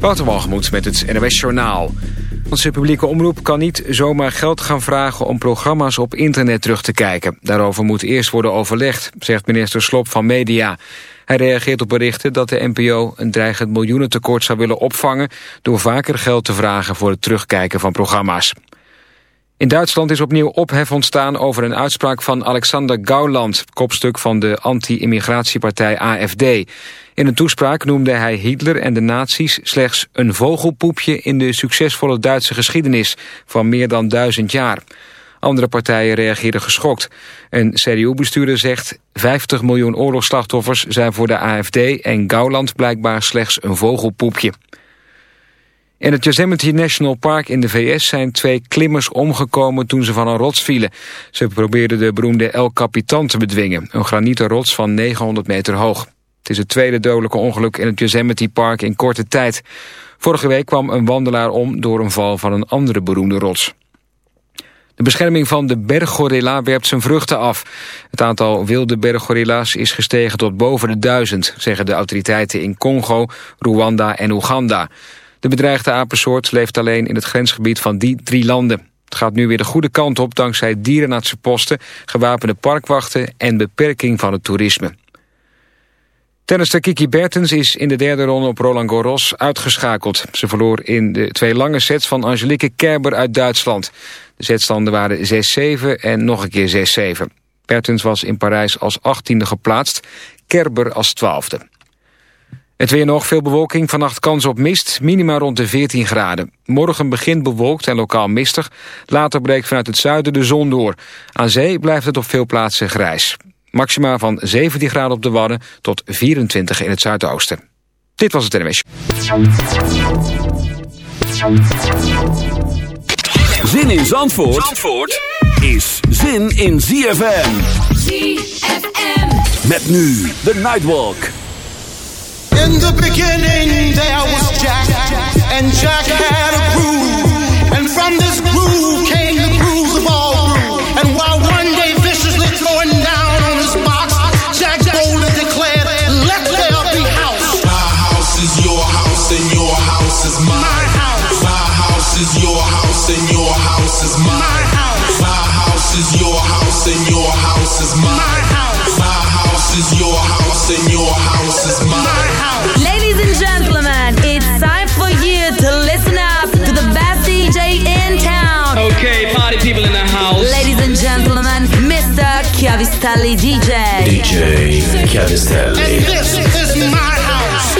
Waterwalgemoed met het NOS Journaal. Onze publieke omroep kan niet zomaar geld gaan vragen om programma's op internet terug te kijken. Daarover moet eerst worden overlegd, zegt minister Slop van Media. Hij reageert op berichten dat de NPO een dreigend miljoenentekort zou willen opvangen... door vaker geld te vragen voor het terugkijken van programma's. In Duitsland is opnieuw ophef ontstaan over een uitspraak van Alexander Gauland... kopstuk van de anti-immigratiepartij AFD. In een toespraak noemde hij Hitler en de nazi's slechts een vogelpoepje... in de succesvolle Duitse geschiedenis van meer dan duizend jaar. Andere partijen reageerden geschokt. Een CDU-bestuurder zegt 50 miljoen oorlogsslachtoffers zijn voor de AFD... en Gauland blijkbaar slechts een vogelpoepje. In het Yosemite National Park in de VS zijn twee klimmers omgekomen toen ze van een rots vielen. Ze probeerden de beroemde El Capitan te bedwingen, een granieten rots van 900 meter hoog. Het is het tweede dodelijke ongeluk in het Yosemite Park in korte tijd. Vorige week kwam een wandelaar om door een val van een andere beroemde rots. De bescherming van de berggorilla werpt zijn vruchten af. Het aantal wilde berggorilla's is gestegen tot boven de duizend, zeggen de autoriteiten in Congo, Rwanda en Oeganda. De bedreigde apensoort leeft alleen in het grensgebied van die drie landen. Het gaat nu weer de goede kant op dankzij dierenartsenposten, gewapende parkwachten en beperking van het toerisme. Tennister Kiki Bertens is in de derde ronde op Roland Garros uitgeschakeld. Ze verloor in de twee lange sets van Angelique Kerber uit Duitsland. De setstanden waren 6-7 en nog een keer 6-7. Bertens was in Parijs als achttiende geplaatst, Kerber als twaalfde. Het weer nog, veel bewolking, vannacht kans op mist, minima rond de 14 graden. Morgen begint bewolkt en lokaal mistig. Later breekt vanuit het zuiden de zon door. Aan zee blijft het op veel plaatsen grijs. Maxima van 17 graden op de Wadden tot 24 in het zuidoosten. Dit was het NMS. Zin in Zandvoort, Zandvoort is zin in ZFM. ZFM. Met nu de Nightwalk. In the beginning there was Jack, and Jack had a groove, and from this groove came the grooves of all grooves. And while one day viciously throwing down on his box, Jack boldly declared, "Let there be house." My house is your house, and your house is mine. My house. My house is your house, and your house is mine. My house. My house is your house, and your house is mine. Chiavistelli DJ. DJ Chiavistelli. And this is my house.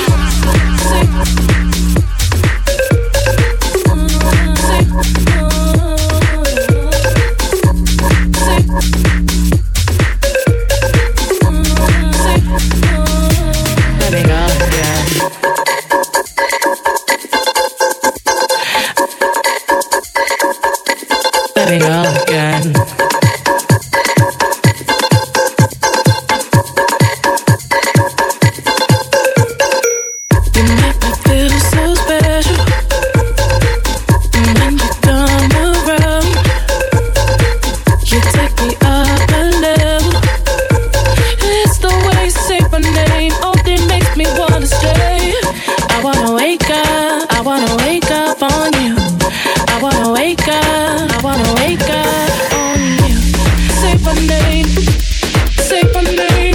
Let me I wanna wake up, I wanna wake up on you. I wanna wake up, I wanna wake up on you. Say my name, say my name.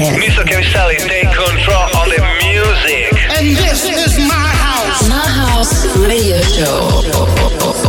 Mr. Chiavistelli, take control of the music. And this is my house. My house radio show.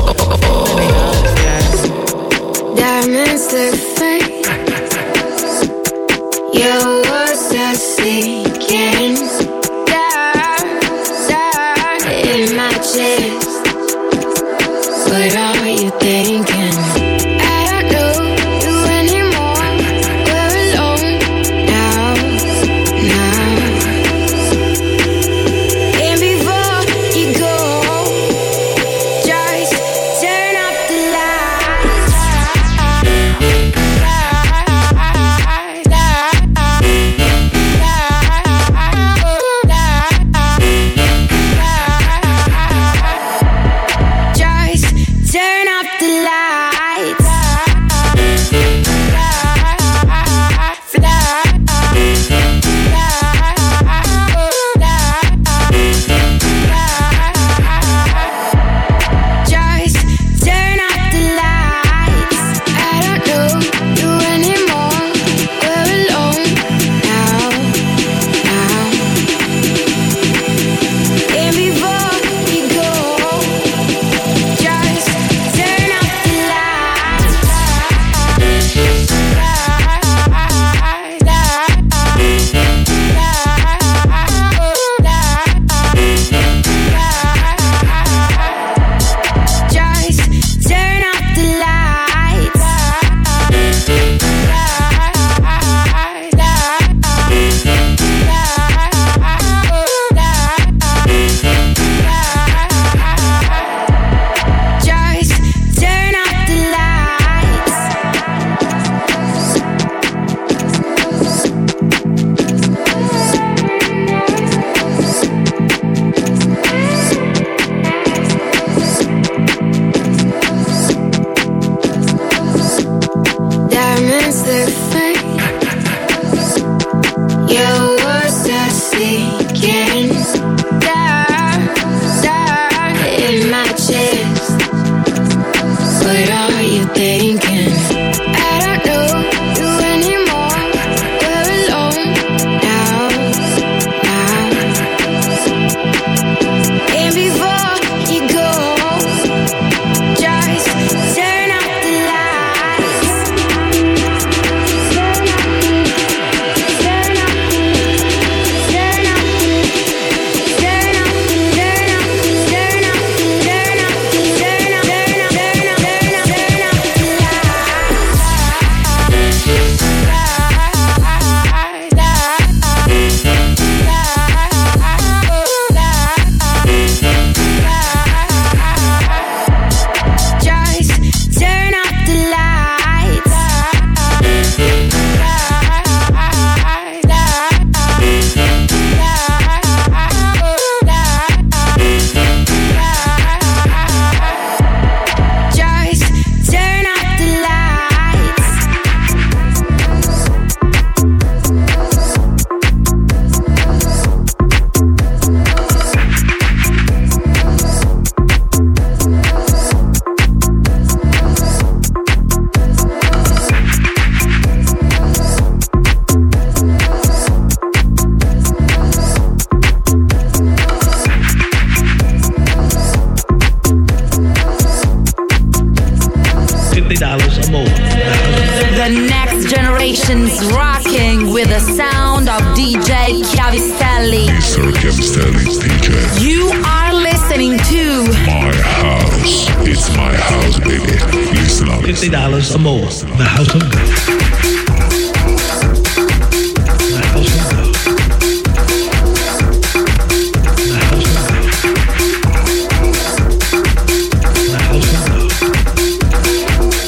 Shop DJ Chiavistelli. Mr. Chiavistelli DJ. You are listening to My House. It's my house, baby. Listen up. $50 or more. The House of God.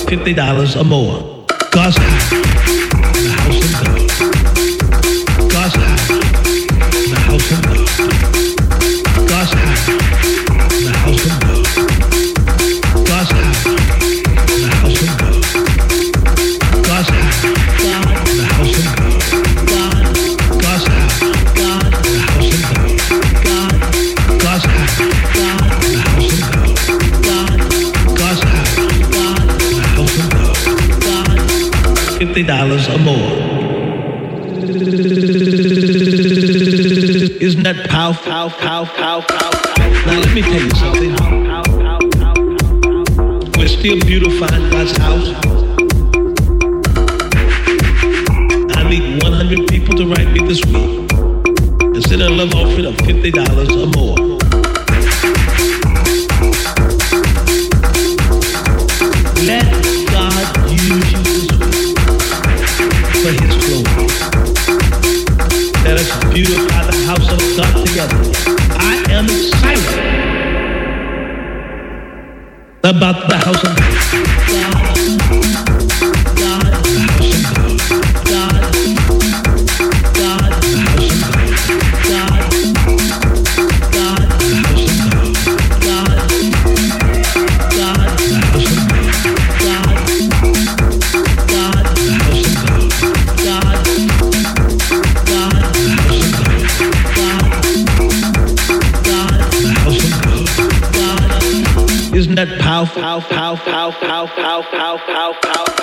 $50 or more. God's house. $50 or more. Isn't that pow, pow, pow, pow, pow? Now let me tell you something. We're still beautifying God's house. I need 100 people to write me this week and send a love offering of $50 or more. by the house of God together. I am excited about the house of God. pow pow pow pow pow pow pow pow pow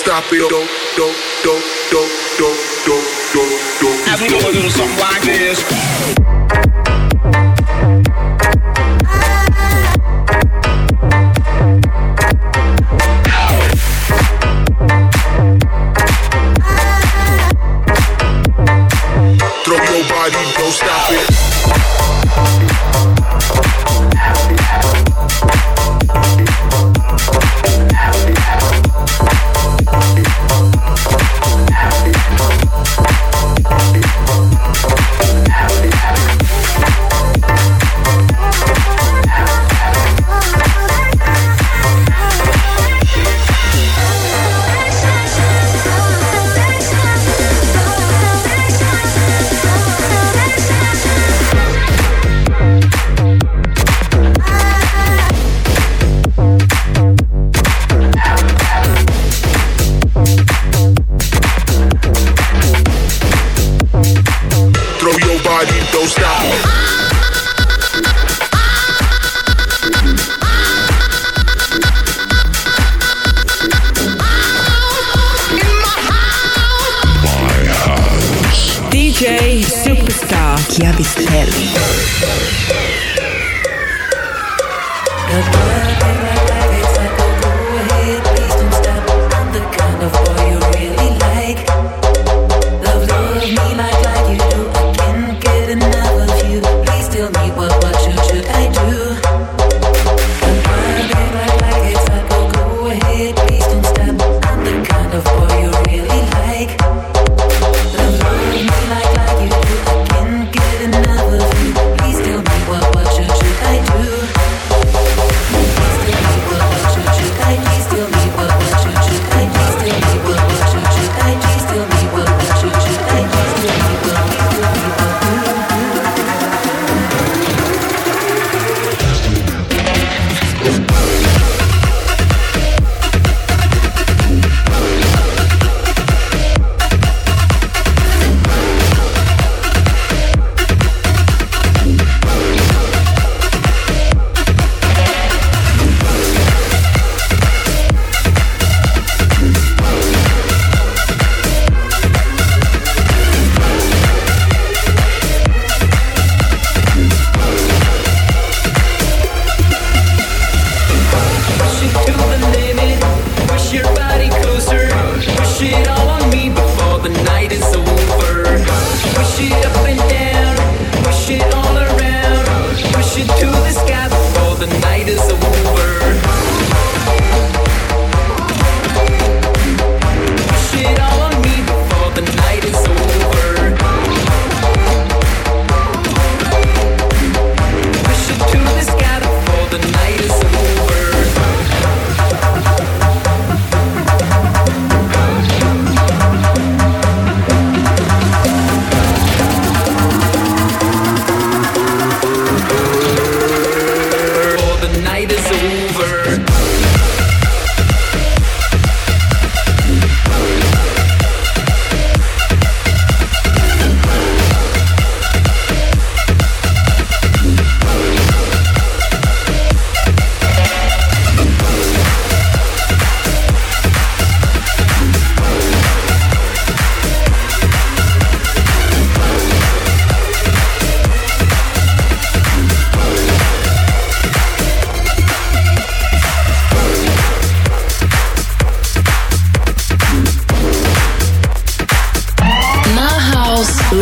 Stop it,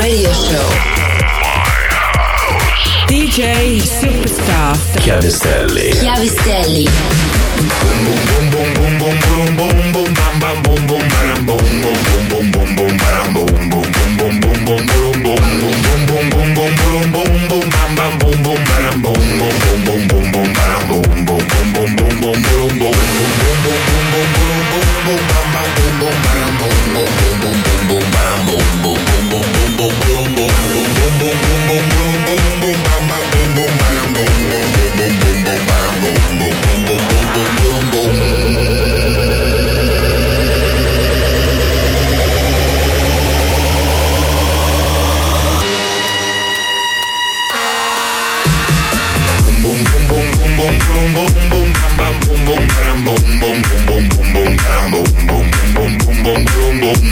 radio show. DJ Superstar Chiavistelli. Chiavistelli. Boom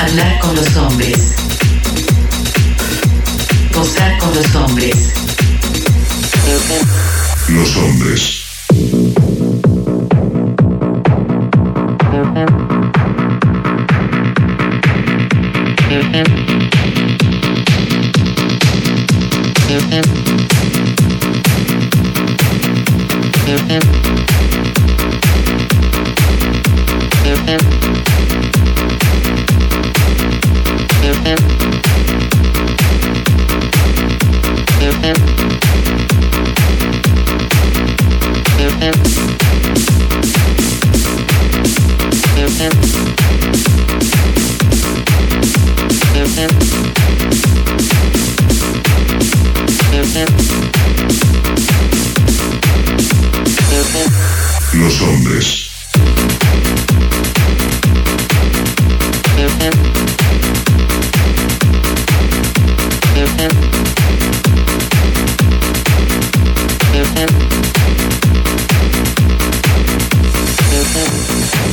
hablar con los hombres, gozar con los hombres. Los hombres. Los hombres.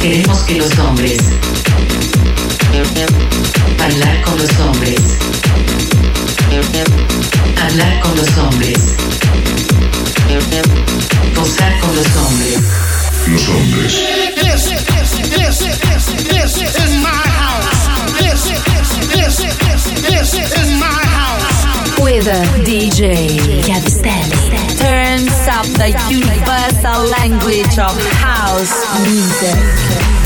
Queremos que los hombres bailar con los hombres, hablar con los hombres, gozar con los hombres. Los hombres. This, this, this, this is my house. This, this, this is my house. With DJ Chiavistelli. Turns up the universal language of house music.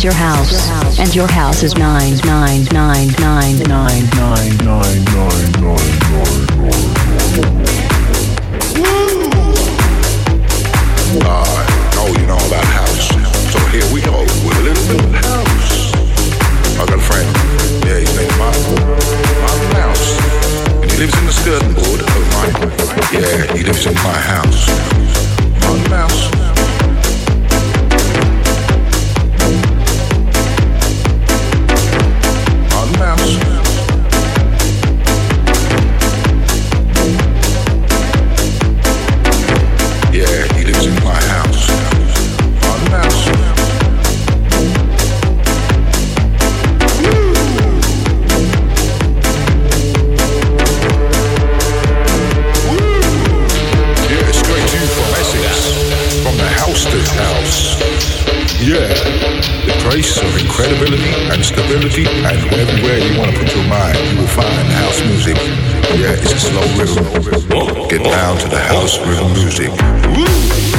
Is your house, and your house is mine. Nine, nine, nine, nine, nine, nine, nine, nine, Uh, oh, you know about house. So here we go with a little bit of house. I got a friend. Yeah, his name's Martin. Martin Mouse. And he lives in the skirting board of mine. Yeah, he lives in my house. Martin Mouse. Incredibility and stability, and everywhere you want to put your mind, you will find house music. Yeah, it's a slow rhythm. Get down to the house rhythm music.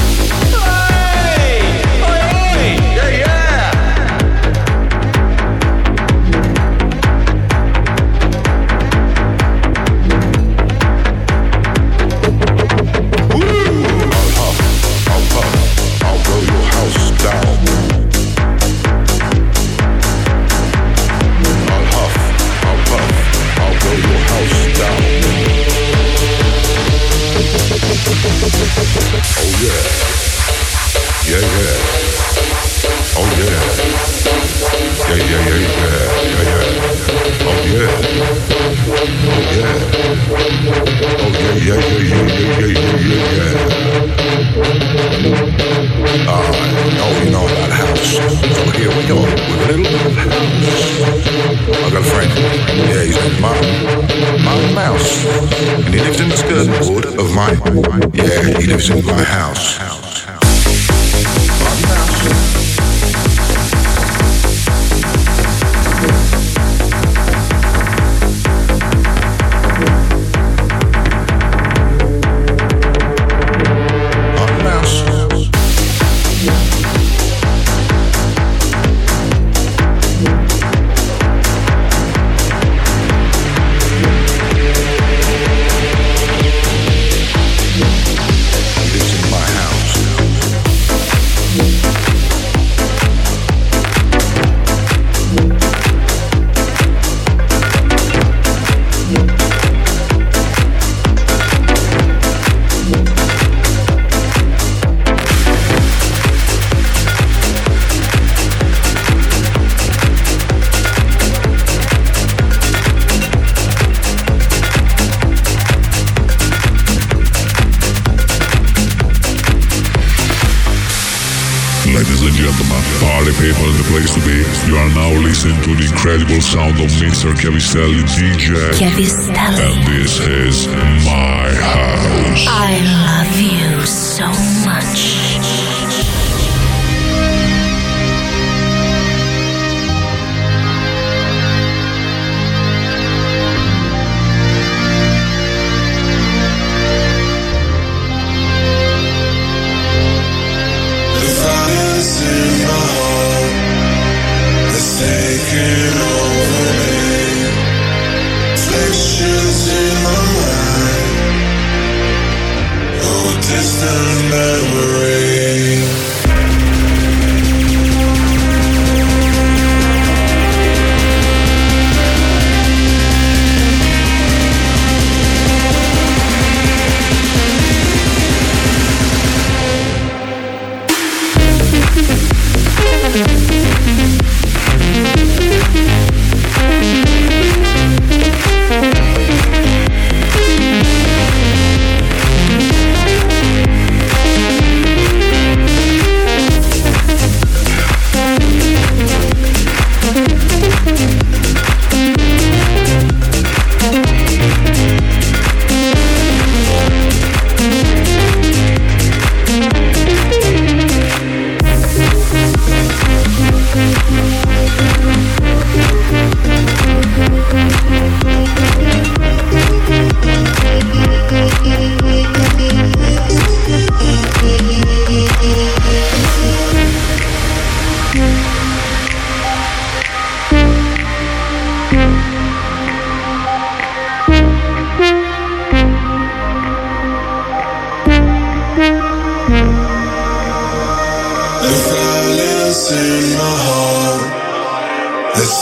Ladies and gentlemen, party people in the place to be. You are now listening to the incredible sound of Mr. Chiavistelli DJ. Chiavistelli. And this is my house. I love you so much.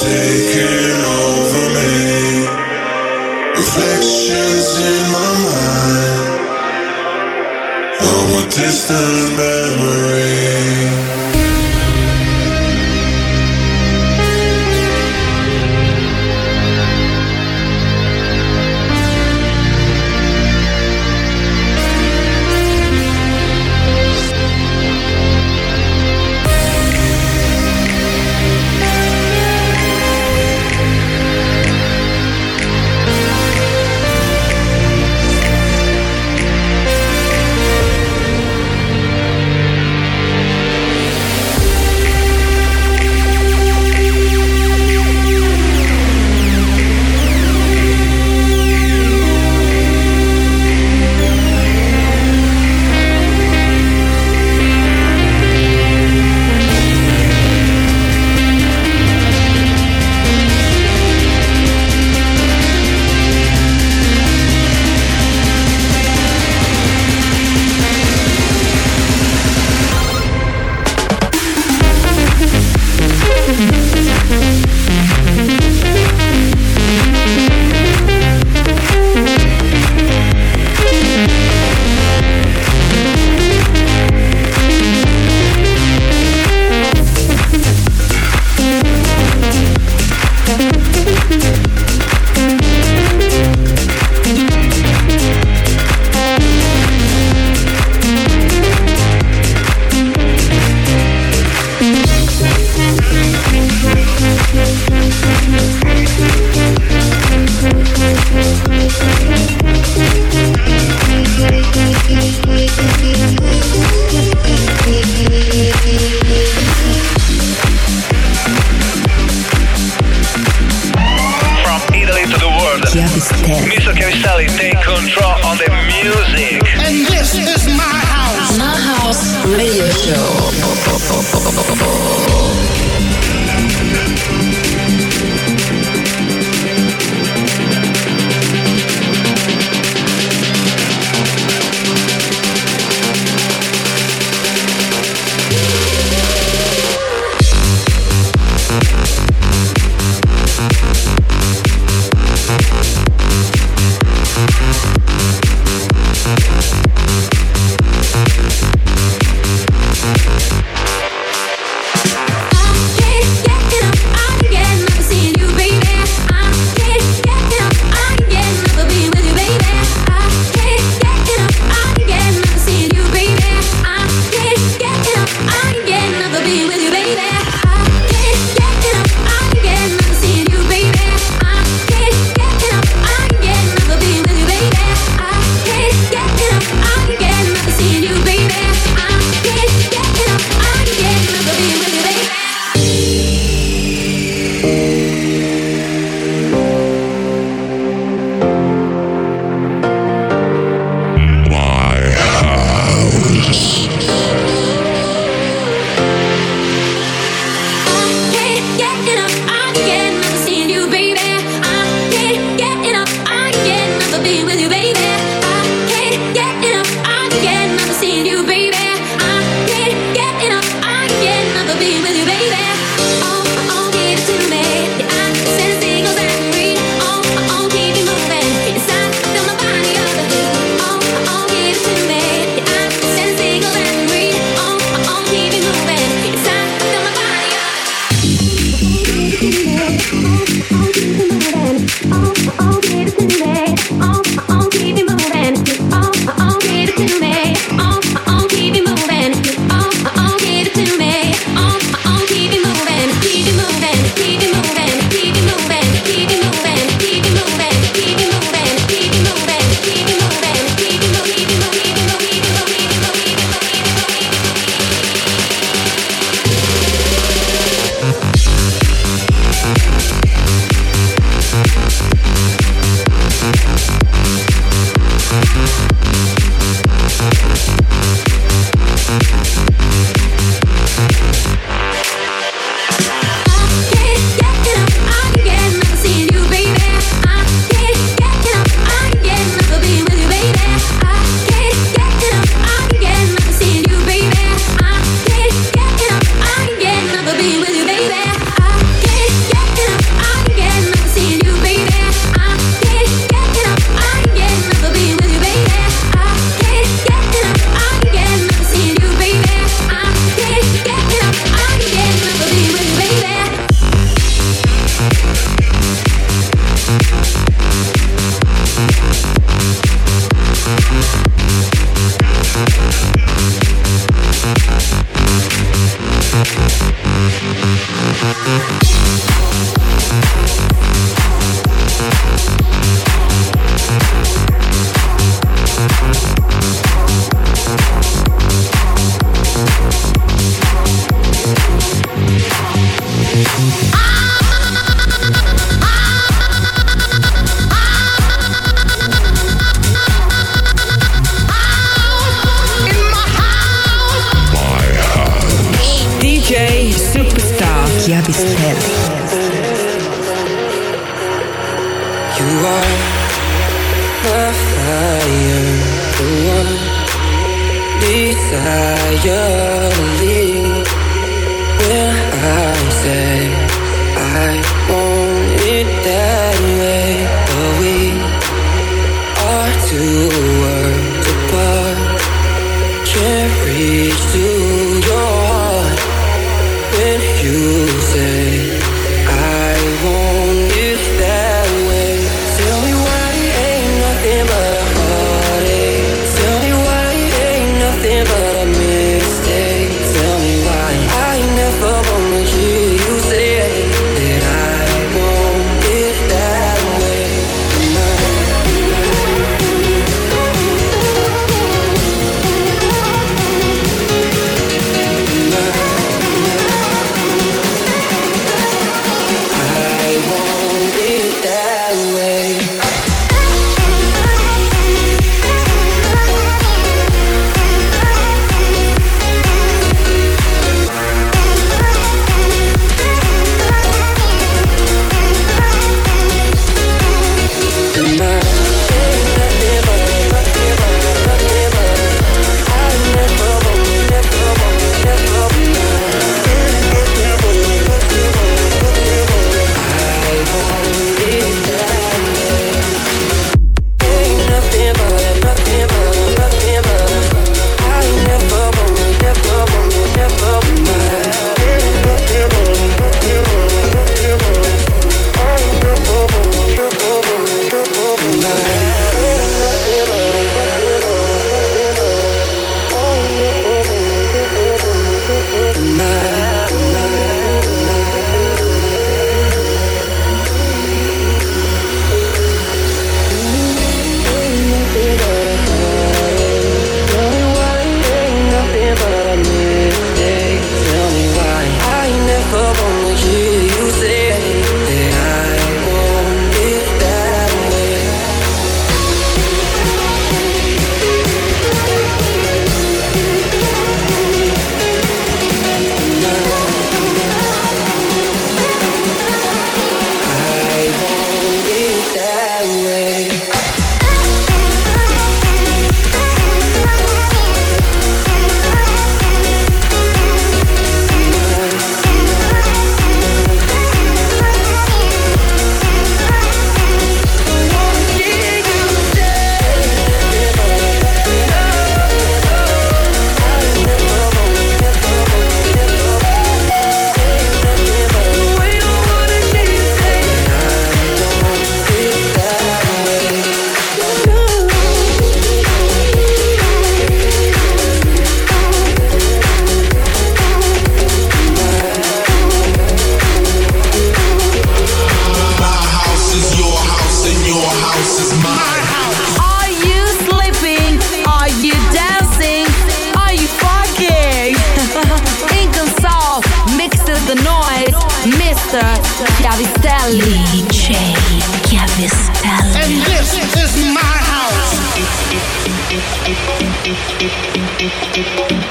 Taking over me. Reflections in my mind of a distant memory.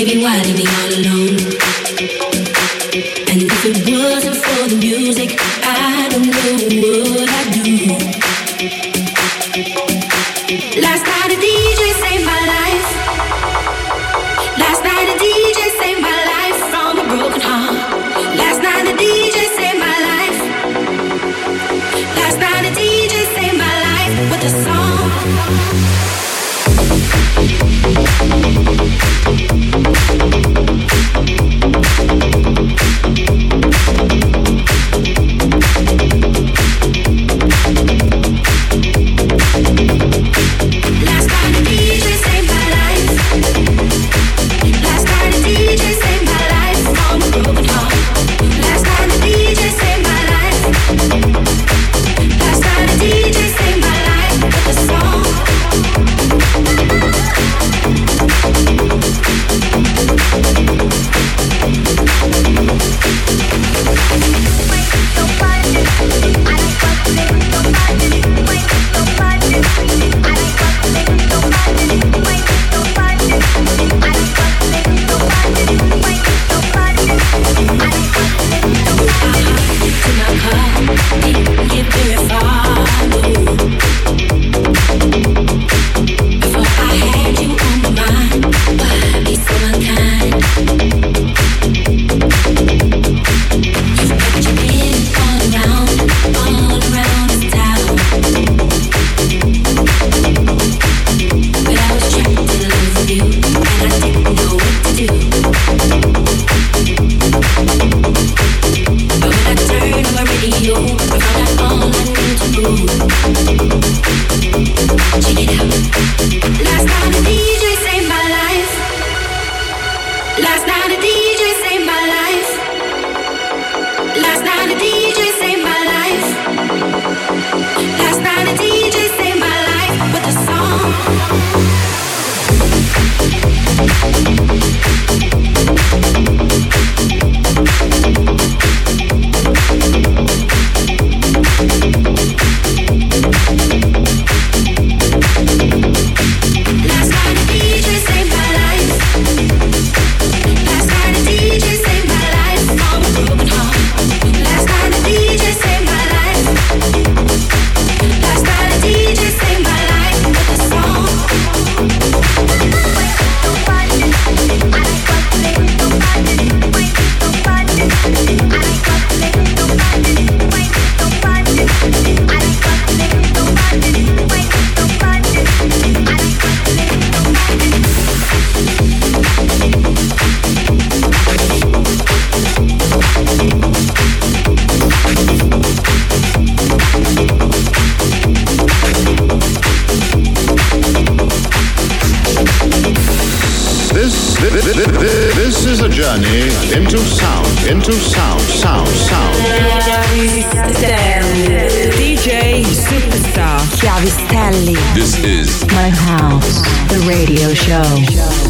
Baby, why leave we all alone? Radio show.